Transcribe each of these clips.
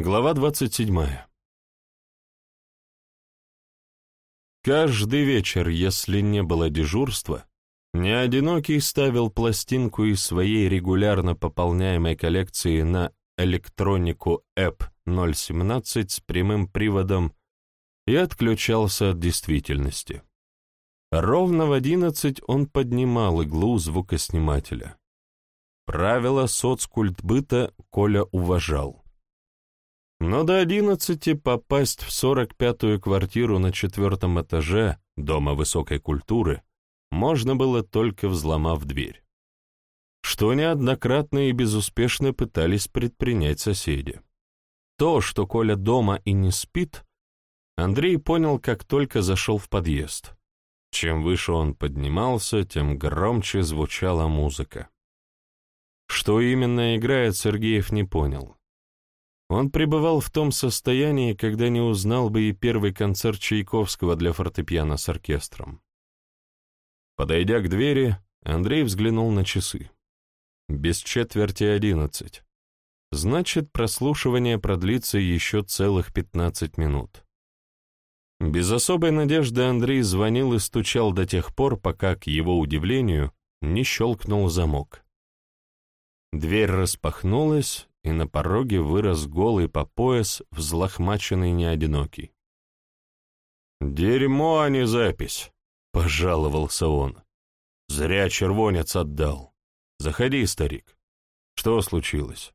Глава 27. Каждый вечер, если не было дежурства, неодинокий ставил пластинку из своей регулярно пополняемой коллекции на электронику ЭП 017 с прямым приводом и отключался от действительности. Ровно в одиннадцать он поднимал иглу звукоснимателя. Правила соцкультбыта Коля уважал. Но до одиннадцати попасть в сорок пятую квартиру на четвертом этаже Дома высокой культуры можно было только взломав дверь. Что неоднократно и безуспешно пытались предпринять соседи. То, что Коля дома и не спит, Андрей понял, как только зашел в подъезд. Чем выше он поднимался, тем громче звучала музыка. Что именно играет, Сергеев не понял. Он пребывал в том состоянии, когда не узнал бы и первый концерт Чайковского для фортепиано с оркестром. Подойдя к двери, Андрей взглянул на часы. Без четверти одиннадцать. Значит, прослушивание продлится еще целых пятнадцать минут. Без особой надежды Андрей звонил и стучал до тех пор, пока, к его удивлению, не щелкнул замок. Дверь распахнулась, и на пороге вырос голый по пояс, взлохмаченный неодинокий. «Дерьмо, а не запись!» — пожаловался он. «Зря червонец отдал. Заходи, старик. Что случилось?»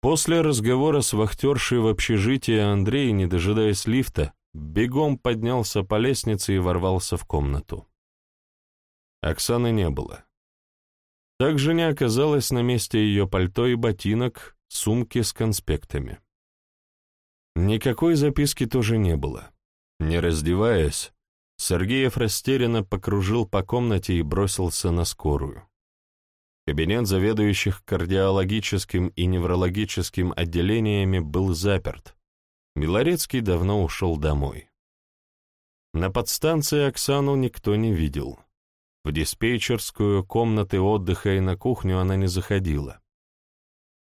После разговора с вахтершей в общежитии Андрей, не дожидаясь лифта, бегом поднялся по лестнице и ворвался в комнату. Оксаны не было. Также не оказалось на месте ее пальто и ботинок, сумки с конспектами. Никакой записки тоже не было. Не раздеваясь, Сергеев растерянно покружил по комнате и бросился на скорую. Кабинет заведующих кардиологическим и неврологическим отделениями был заперт. Милорецкий давно ушел домой. На подстанции Оксану никто не видел. В диспетчерскую, комнаты отдыха и на кухню она не заходила.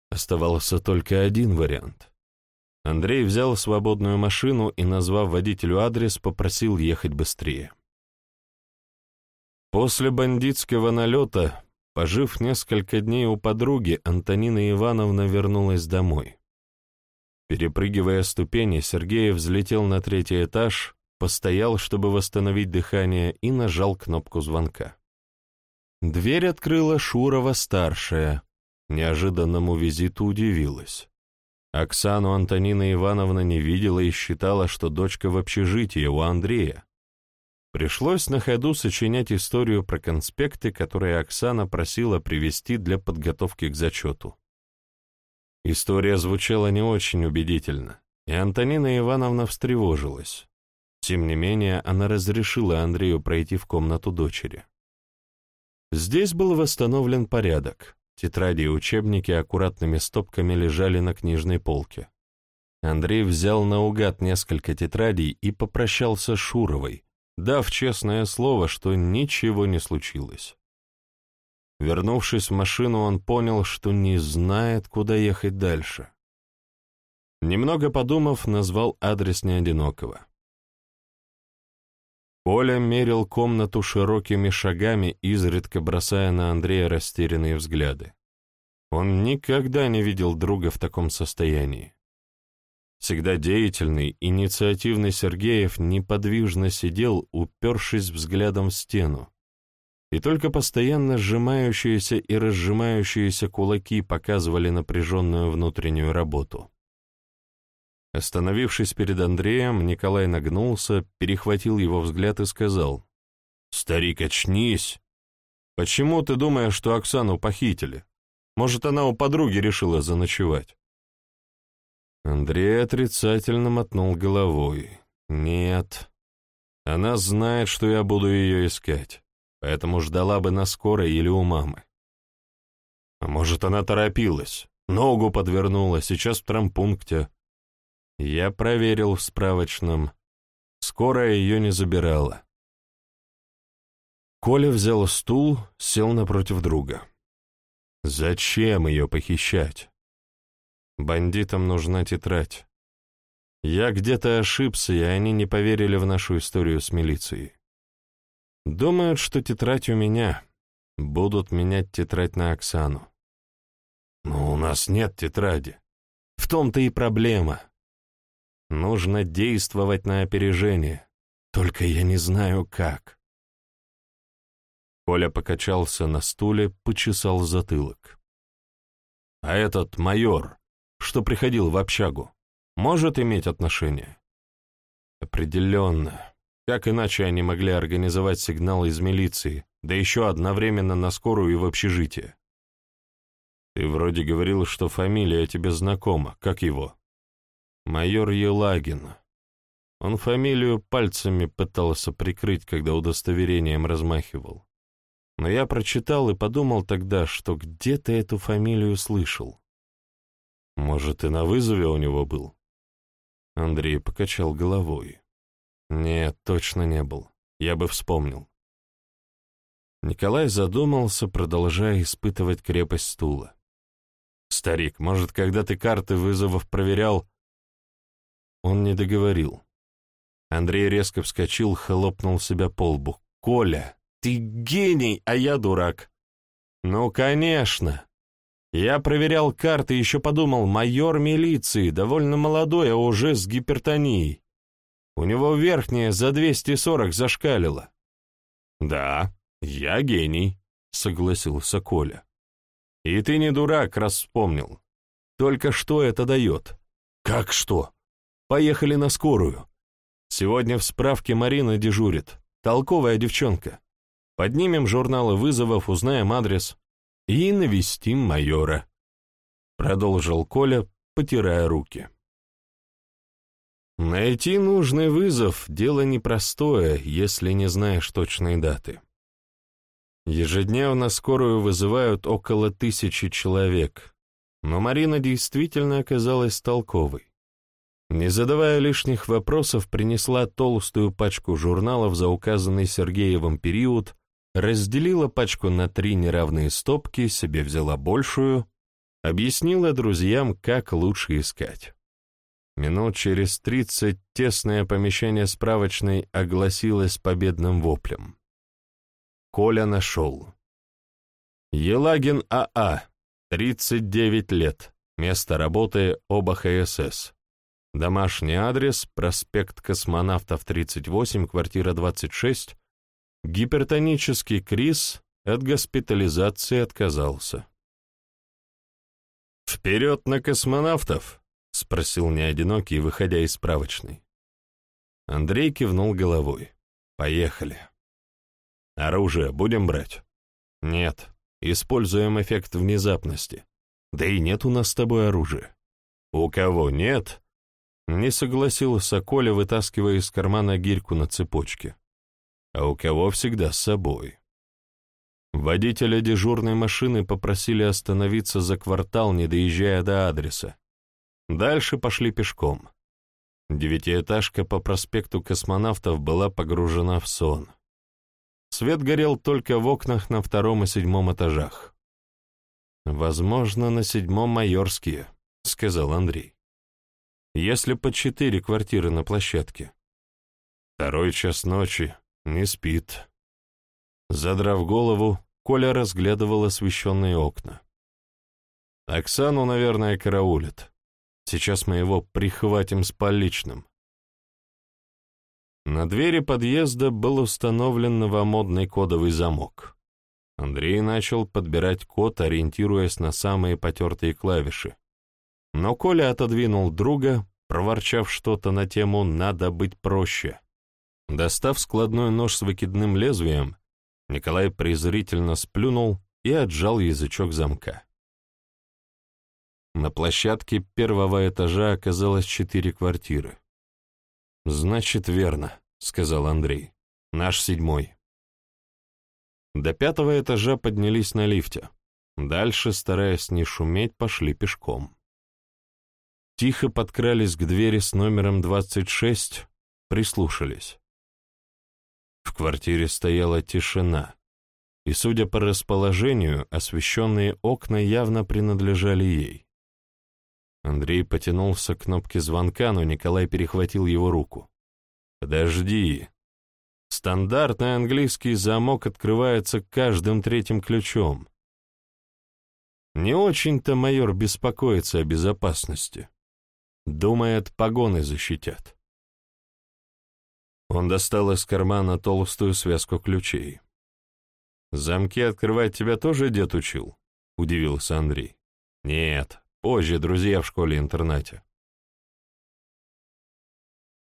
Оставался только один вариант. Андрей взял свободную машину и, назвав водителю адрес, попросил ехать быстрее. После бандитского налета, пожив несколько дней у подруги, Антонина Ивановна вернулась домой. Перепрыгивая ступени, Сергеев взлетел на третий этаж, постоял, чтобы восстановить дыхание, и нажал кнопку звонка. Дверь открыла Шурова-старшая. Неожиданному визиту удивилась. Оксану Антонина Ивановна не видела и считала, что дочка в общежитии у Андрея. Пришлось на ходу сочинять историю про конспекты, которые Оксана просила привести для подготовки к зачету. История звучала не очень убедительно, и Антонина Ивановна встревожилась. Тем не менее, она разрешила Андрею пройти в комнату дочери. Здесь был восстановлен порядок. Тетради и учебники аккуратными стопками лежали на книжной полке. Андрей взял наугад несколько тетрадей и попрощался с Шуровой, дав честное слово, что ничего не случилось. Вернувшись в машину, он понял, что не знает, куда ехать дальше. Немного подумав, назвал адрес неодинокого. Коля мерил комнату широкими шагами, изредка бросая на Андрея растерянные взгляды. Он никогда не видел друга в таком состоянии. Всегда деятельный, инициативный Сергеев неподвижно сидел, упершись взглядом в стену, и только постоянно сжимающиеся и разжимающиеся кулаки показывали напряженную внутреннюю работу. Остановившись перед Андреем, Николай нагнулся, перехватил его взгляд и сказал, «Старик, очнись! Почему ты думаешь, что Оксану похитили? Может, она у подруги решила заночевать?» Андрей отрицательно мотнул головой. «Нет. Она знает, что я буду ее искать, поэтому ждала бы на скорой или у мамы. А может, она торопилась, ногу подвернула, сейчас в трампункте. Я проверил в справочном. Скорая ее не забирала. Коля взял стул, сел напротив друга. Зачем ее похищать? Бандитам нужна тетрадь. Я где-то ошибся, и они не поверили в нашу историю с милицией. Думают, что тетрадь у меня. Будут менять тетрадь на Оксану. Но у нас нет тетради. В том-то и проблема. Нужно действовать на опережение. Только я не знаю, как. Коля покачался на стуле, почесал затылок. А этот майор, что приходил в общагу, может иметь отношение? Определенно. Как иначе они могли организовать сигнал из милиции, да еще одновременно на скорую и в общежитие? Ты вроде говорил, что фамилия тебе знакома. Как его? Майор Елагин. Он фамилию пальцами пытался прикрыть, когда удостоверением размахивал. Но я прочитал и подумал тогда, что где-то эту фамилию слышал. Может, и на вызове у него был? Андрей покачал головой. Нет, точно не был. Я бы вспомнил. Николай задумался, продолжая испытывать крепость стула. «Старик, может, когда ты карты вызовов проверял...» Он не договорил. Андрей резко вскочил, хлопнул себя по лбу. «Коля, ты гений, а я дурак!» «Ну, конечно!» Я проверял карты и еще подумал, майор милиции, довольно молодой, а уже с гипертонией. У него верхняя за 240 зашкалила. «Да, я гений», — согласился Коля. «И ты не дурак, раз вспомнил. Только что это дает?» «Как что?» «Поехали на скорую. Сегодня в справке Марина дежурит. Толковая девчонка. Поднимем журналы вызовов, узнаем адрес и навестим майора», — продолжил Коля, потирая руки. Найти нужный вызов — дело непростое, если не знаешь точной даты. Ежедневно скорую вызывают около тысячи человек, но Марина действительно оказалась толковой. Не задавая лишних вопросов, принесла толстую пачку журналов за указанный Сергеевым период, разделила пачку на три неравные стопки, себе взяла большую, объяснила друзьям, как лучше искать. Минут через тридцать тесное помещение справочной огласилось победным воплем. Коля нашел. Елагин АА, 39 лет, место работы ОБХСС. Домашний адрес, проспект Космонавтов, 38, квартира 26. Гипертонический криз, от госпитализации отказался. «Вперед на космонавтов!» — спросил неодинокий, выходя из справочной. Андрей кивнул головой. «Поехали». «Оружие будем брать?» «Нет. Используем эффект внезапности. Да и нет у нас с тобой оружия». «У кого нет?» Не согласился Коля, вытаскивая из кармана гирьку на цепочке. «А у кого всегда с собой?» Водителя дежурной машины попросили остановиться за квартал, не доезжая до адреса. Дальше пошли пешком. Девятиэтажка по проспекту Космонавтов была погружена в сон. Свет горел только в окнах на втором и седьмом этажах. «Возможно, на седьмом майорские», — сказал Андрей. «Если по четыре квартиры на площадке. Второй час ночи, не спит». Задрав голову, Коля разглядывал освещенные окна. «Оксану, наверное, караулит. Сейчас мы его прихватим с поличным. На двери подъезда был установлен новомодный кодовый замок. Андрей начал подбирать код, ориентируясь на самые потертые клавиши. Но Коля отодвинул друга, проворчав что-то на тему «надо быть проще». Достав складной нож с выкидным лезвием, Николай презрительно сплюнул и отжал язычок замка. На площадке первого этажа оказалось четыре квартиры. «Значит, верно», — сказал Андрей. «Наш седьмой». До пятого этажа поднялись на лифте. Дальше, стараясь не шуметь, пошли пешком. Тихо подкрались к двери с номером 26, прислушались. В квартире стояла тишина, и, судя по расположению, освещенные окна явно принадлежали ей. Андрей потянулся к кнопке звонка, но Николай перехватил его руку. «Подожди. Стандартный английский замок открывается каждым третьим ключом. Не очень-то майор беспокоится о безопасности. Думает, погоны защитят». Он достал из кармана толстую связку ключей. «Замки открывать тебя тоже дед учил?» — удивился Андрей. «Нет, позже друзья в школе-интернате».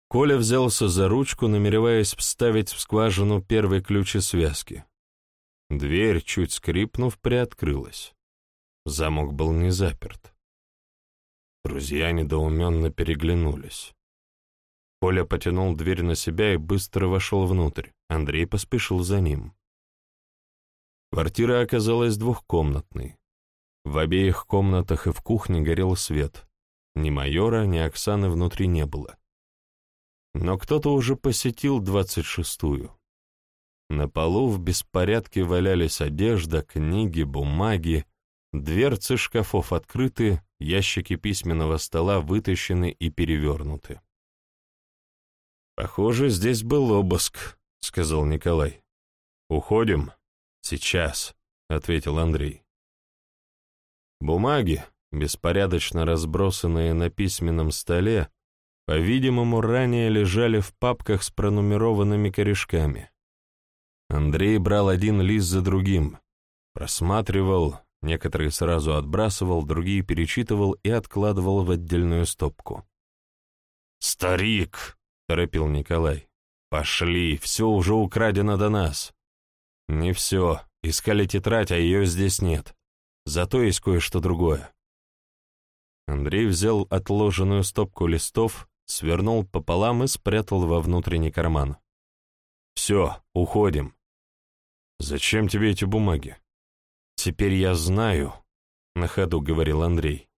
Коля взялся за ручку, намереваясь вставить в скважину первый ключ из связки. Дверь, чуть скрипнув, приоткрылась. Замок был не заперт. Друзья недоуменно переглянулись. Коля потянул дверь на себя и быстро вошел внутрь. Андрей поспешил за ним. Квартира оказалась двухкомнатной. В обеих комнатах и в кухне горел свет. Ни майора, ни Оксаны внутри не было. Но кто-то уже посетил двадцать шестую. На полу в беспорядке валялись одежда, книги, бумаги, дверцы шкафов открыты, ящики письменного стола вытащены и перевернуты. «Похоже, здесь был обыск», — сказал Николай. «Уходим?» «Сейчас», — ответил Андрей. Бумаги, беспорядочно разбросанные на письменном столе, по-видимому, ранее лежали в папках с пронумерованными корешками. Андрей брал один лист за другим, просматривал, некоторые сразу отбрасывал, другие перечитывал и откладывал в отдельную стопку. «Старик!» — торопил Николай. «Пошли, все уже украдено до нас». «Не все. Искали тетрадь, а ее здесь нет. Зато есть кое-что другое». Андрей взял отложенную стопку листов, свернул пополам и спрятал во внутренний карман. «Все, уходим». «Зачем тебе эти бумаги?» «Теперь я знаю», — на ходу говорил Андрей,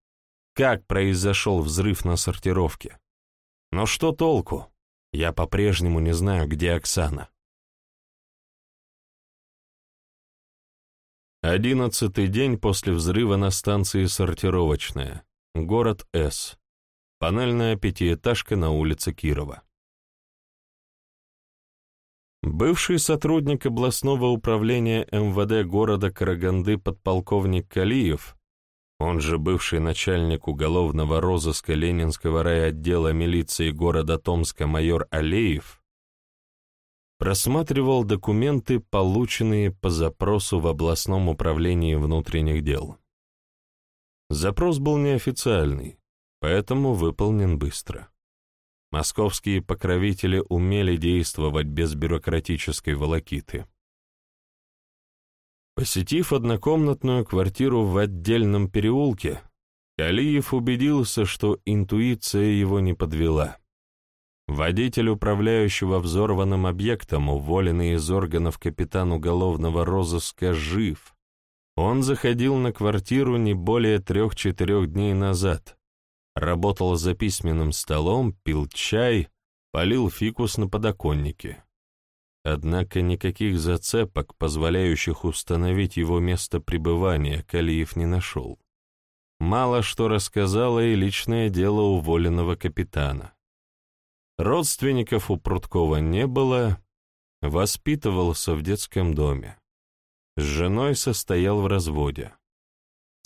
«как произошел взрыв на сортировке. Но что толку? Я по-прежнему не знаю, где Оксана». Одиннадцатый день после взрыва на станции «Сортировочная». Город С. Панельная пятиэтажка на улице Кирова. Бывший сотрудник областного управления МВД города Караганды подполковник Калиев, он же бывший начальник уголовного розыска Ленинского райотдела милиции города Томска майор Алеев, просматривал документы, полученные по запросу в областном управлении внутренних дел. Запрос был неофициальный, поэтому выполнен быстро. Московские покровители умели действовать без бюрократической волокиты. Посетив однокомнатную квартиру в отдельном переулке, Калиев убедился, что интуиция его не подвела. Водитель управляющего взорванным объектом, уволенный из органов капитан уголовного розыска, жив. Он заходил на квартиру не более трех-четырех дней назад. Работал за письменным столом, пил чай, полил фикус на подоконнике. Однако никаких зацепок, позволяющих установить его место пребывания, Калиев не нашел. Мало что рассказало и личное дело уволенного капитана. Родственников у Пруткова не было, воспитывался в детском доме. С женой состоял в разводе.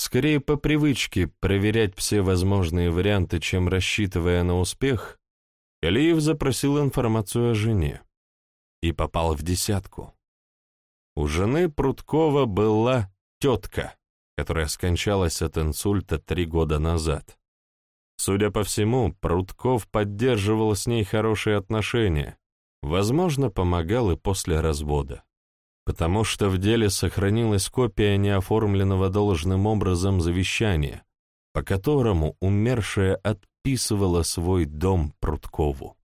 Скорее по привычке проверять все возможные варианты, чем рассчитывая на успех, Калиев запросил информацию о жене и попал в десятку. У жены Пруткова была тетка, которая скончалась от инсульта три года назад. Судя по всему, Прутков поддерживал с ней хорошие отношения, возможно, помогал и после развода. Потому что в деле сохранилась копия неоформленного должным образом завещания, по которому умершая отписывала свой дом Пруткову.